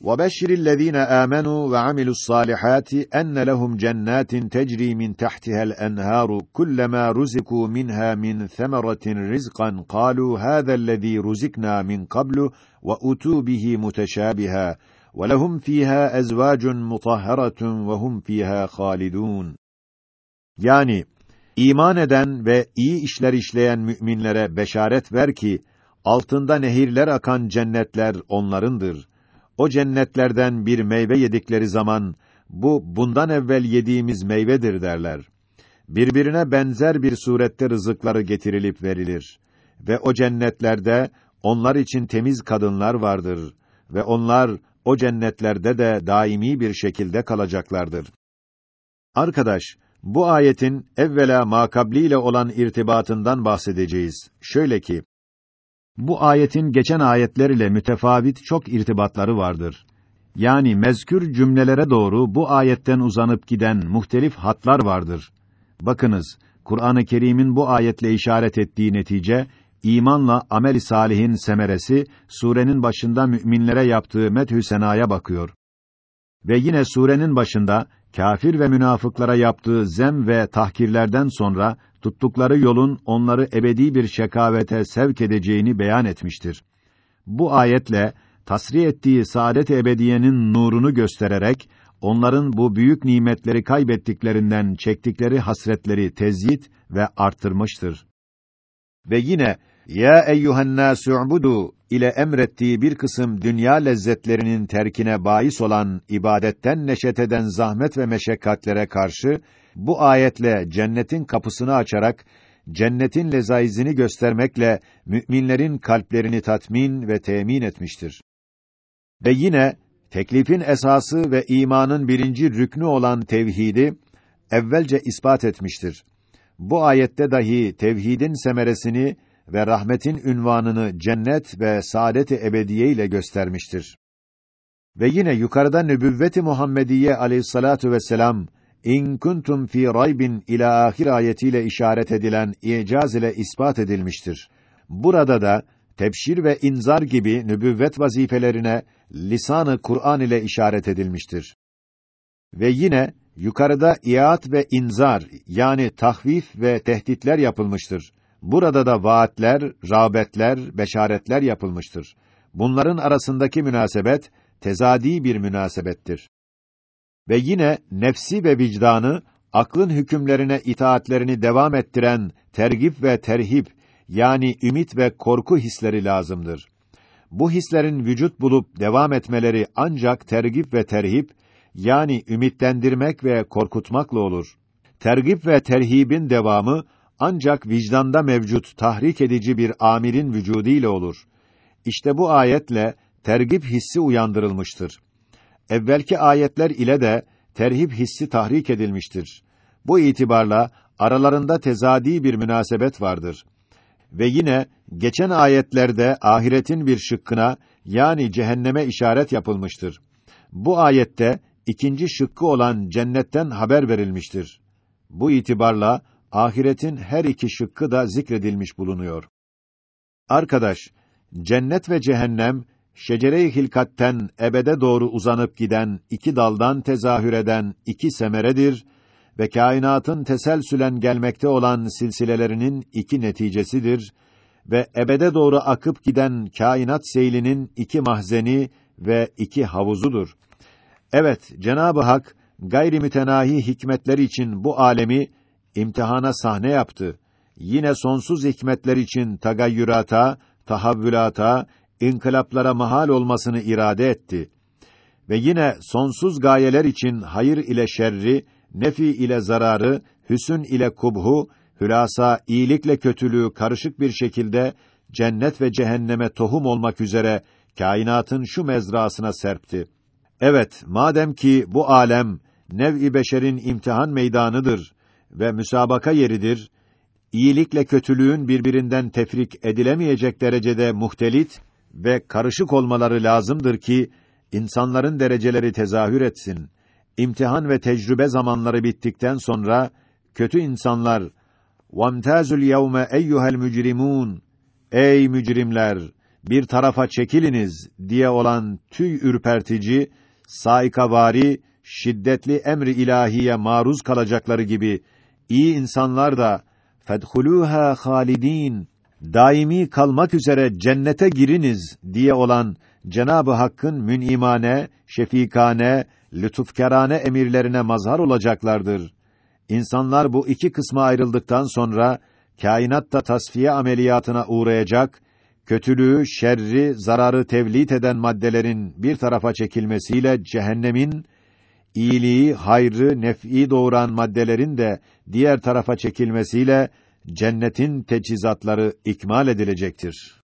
وَبَشِّرِ الَّذ۪ينَ آمَنُوا وَعَمِلُوا الصَّالِحَاتِ اَنَّ لَهُمْ جَنَّاتٍ تَجْرِي مِنْ تَحْتِهَا الْاَنْهَارُ كُلَّمَا رُزِقُوا مِنْهَا مِنْ ثَمَرَةٍ رِزْقًا قَالُوا هَذَا الَّذ۪ي رُزِقْنَا مِنْ قَبْلُ وَأُتُوا بِهِ مُتَشَابِهًا وَلَهُمْ فِيهَا أَزْوَاجٌ مُطَهَّرَةٌ وَهُمْ فِيهَا خَالِدُونَ Yani, iman eden ve iyi işler işleyen müminlere beşaret ver ki, altında nehirler akan cennetler onlarındır. o cennetlerden bir meyve yedikleri zaman, bu bundan evvel yediğimiz meyvedir derler. Birbirine benzer bir surette rızıkları getirilip verilir. Ve o cennetlerde, onlar için temiz kadınlar vardır. Ve onlar, o cennetlerde de daimi bir şekilde kalacaklardır. Arkadaş, bu ayetin evvela makabliyle olan irtibatından bahsedeceğiz. Şöyle ki, bu ayetin geçen ayetler ile mütefavit çok irtibatları vardır. Yani mezkür cümlelere doğru bu ayetten uzanıp giden muhtelif hatlar vardır. Bakınız, Kur'an-ı Kerim'in bu ayetle işaret ettiği netice, imanla amel-i salihin semeresi, surenin başında müminlere yaptığı methü senaya bakıyor. Ve yine surenin başında, kafir ve münafıklara yaptığı zem ve tahkirlerden sonra, tuttukları yolun onları ebedi bir şekavete sevk edeceğini beyan etmiştir. Bu ayetle, tasrih ettiği saadet ebediyenin nurunu göstererek, onların bu büyük nimetleri kaybettiklerinden çektikleri hasretleri tezyit ve arttırmıştır. Ve yine, ya eyyuhen nâs'u'budu ile emrettiği bir kısım dünya lezzetlerinin terkine bahis olan ibadetten neşet eden zahmet ve meşakkatlere karşı bu ayetle cennetin kapısını açarak cennetin lezaizini göstermekle müminlerin kalplerini tatmin ve temin etmiştir. Ve yine teklifin esası ve imanın birinci rüknü olan tevhidi evvelce ispat etmiştir. Bu ayette dahi tevhidin semeresini ve rahmetin ünvanını cennet ve saadet-i ebediye ile göstermiştir. Ve yine yukarıda nübüvvet-i Muhammediye aleyhissalatu vesselam in kuntum fi raybin ila ahir ayetiyle işaret edilen icaz ile ispat edilmiştir. Burada da tebşir ve inzar gibi nübüvvet vazifelerine lisanı Kur'an ile işaret edilmiştir. Ve yine yukarıda iat ve inzar yani tahvif ve tehditler yapılmıştır. Burada da vaatler, rağbetler, beşaretler yapılmıştır. Bunların arasındaki münasebet tezadi bir münasebettir. Ve yine nefsi ve vicdanı aklın hükümlerine itaatlerini devam ettiren tergip ve terhip yani ümit ve korku hisleri lazımdır. Bu hislerin vücut bulup devam etmeleri ancak tergip ve terhip yani ümitlendirmek ve korkutmakla olur. Tergip ve terhibin devamı ancak vicdanda mevcut tahrik edici bir amirin vücudiyle olur. İşte bu ayetle tergip hissi uyandırılmıştır. Evvelki ayetler ile de terhip hissi tahrik edilmiştir. Bu itibarla aralarında tezadi bir münasebet vardır. Ve yine geçen ayetlerde ahiretin bir şıkkına yani cehenneme işaret yapılmıştır. Bu ayette ikinci şıkkı olan cennetten haber verilmiştir. Bu itibarla ahiretin her iki şıkkı da zikredilmiş bulunuyor. Arkadaş, cennet ve cehennem şecere-i hilkatten ebede doğru uzanıp giden iki daldan tezahür eden iki semeredir ve kainatın teselsülen gelmekte olan silsilelerinin iki neticesidir ve ebede doğru akıp giden kainat seylinin iki mahzeni ve iki havuzudur. Evet, Cenab-ı Hak gayri mütenahi hikmetler için bu alemi imtihana sahne yaptı. Yine sonsuz hikmetler için tagayyürata, tahavvülata, inkılaplara mahal olmasını irade etti. Ve yine sonsuz gayeler için hayır ile şerri, nefi ile zararı, hüsün ile kubhu, hülasa iyilikle kötülüğü karışık bir şekilde cennet ve cehenneme tohum olmak üzere kainatın şu mezrasına serpti. Evet, madem ki bu alem nev-i beşerin imtihan meydanıdır ve müsabaka yeridir, iyilikle kötülüğün birbirinden tefrik edilemeyecek derecede muhtelit ve karışık olmaları lazımdır ki insanların dereceleri tezahür etsin. İmtihan ve tecrübe zamanları bittikten sonra kötü insanlar "Vamtazul yevme eyyuhel mücrimun" Ey mücrimler, bir tarafa çekiliniz diye olan tüy ürpertici, saikavari, şiddetli emri ilahiye maruz kalacakları gibi iyi insanlar da fedhuluha halidin daimi kalmak üzere cennete giriniz diye olan Cenabı Hakk'ın mün'imane, şefikane, lütufkarane emirlerine mazhar olacaklardır. İnsanlar bu iki kısma ayrıldıktan sonra kainatta tasfiye ameliyatına uğrayacak, kötülüğü, şerri, zararı tevlit eden maddelerin bir tarafa çekilmesiyle cehennemin iyiliği, hayrı, nef'i doğuran maddelerin de diğer tarafa çekilmesiyle cennetin teçhizatları ikmal edilecektir.